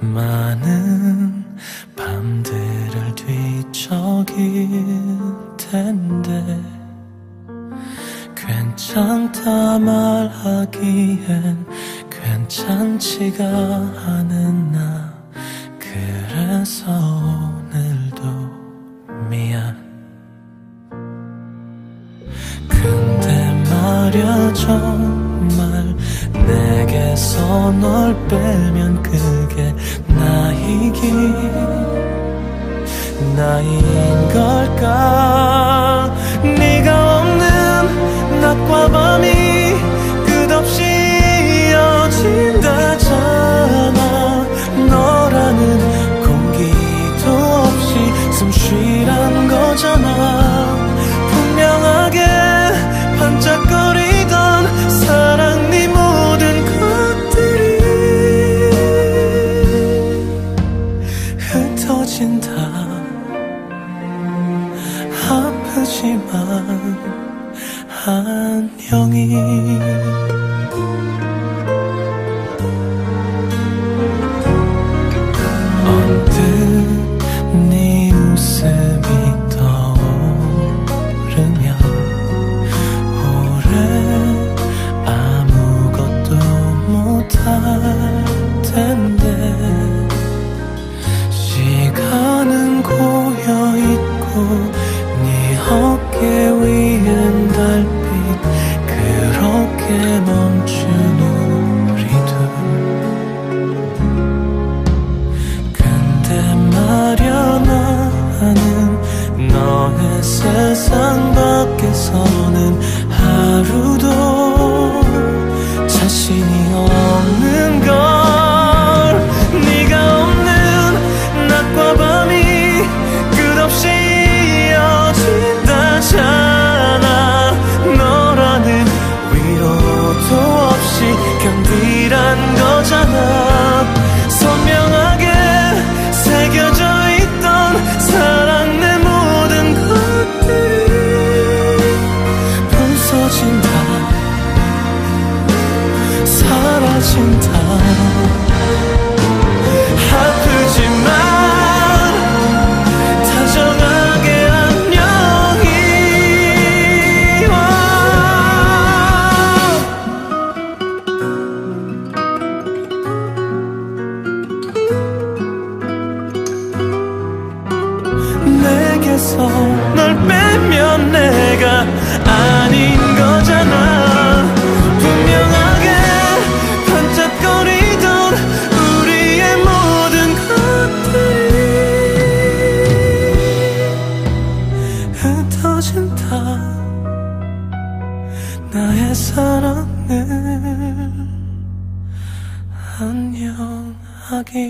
많은 밤들을 뒤척일 텐데 괜찮다 말하기엔 괜찮지가 않은 나 그래서 오늘도 미안. 근데 말야 정말 내게서 널 빼면 나 이긴 나인 걸까? 네가 없는 낮과 밤이 끝없이 이어진다잖아. 너라는 공기도 없이 숨 쉬란 흩어진다. 아프지만 안녕히 너 내게서 널 빼면 내가 아닌 거잖아. 분명하게 반짝거리던 우리의 모든 것들이 흩어진다. 나의 사랑을 안녕하길